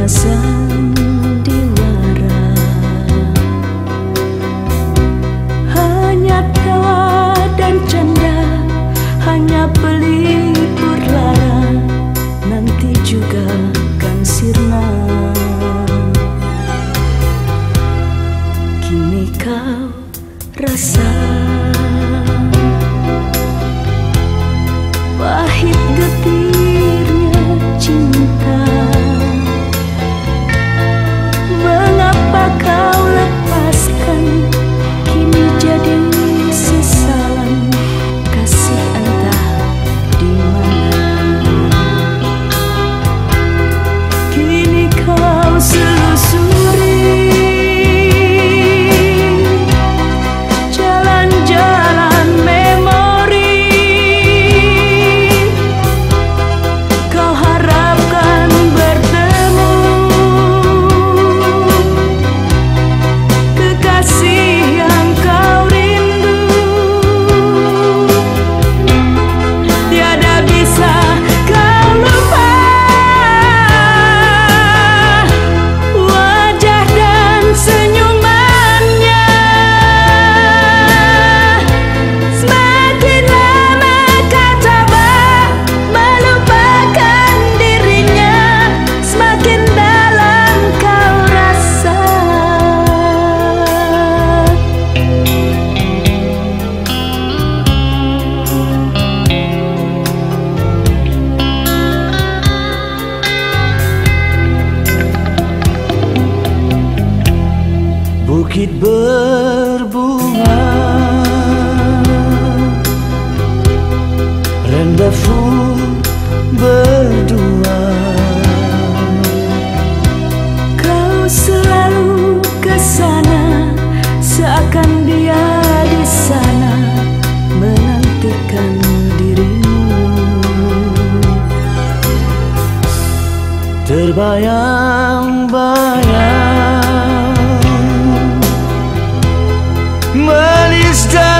criança. Bukit berbunga. Rendezvous berdua. Kau selalu ke sana Seakan dia di sana Menantikan dirimu. Terbayang-bayang. Money is done.